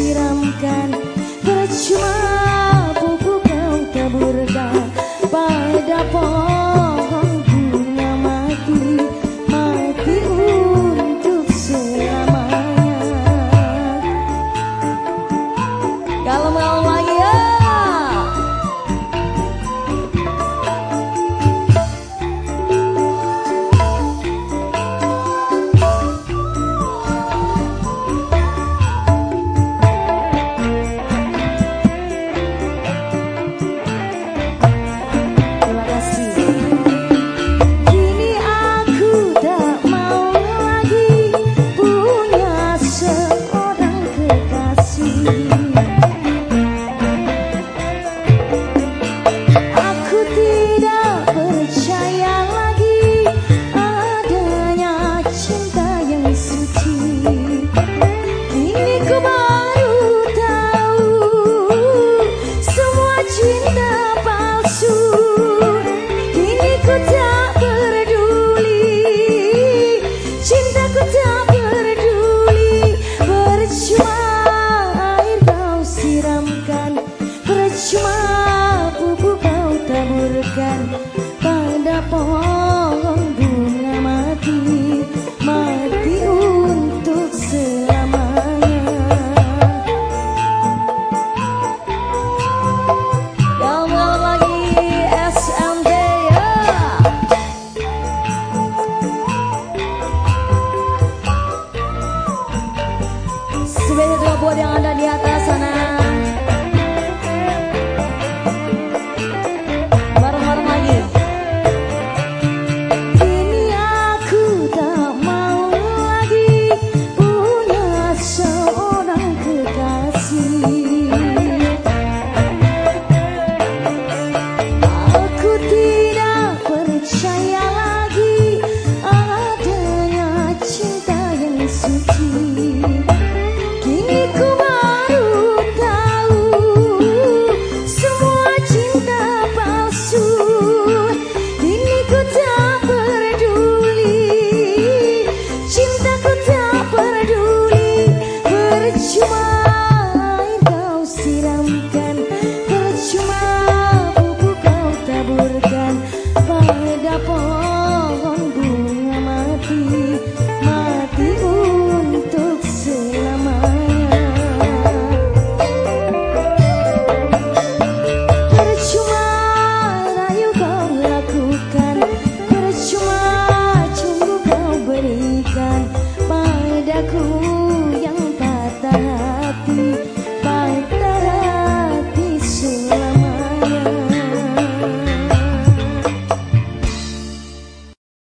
Percuma buku kau taburkan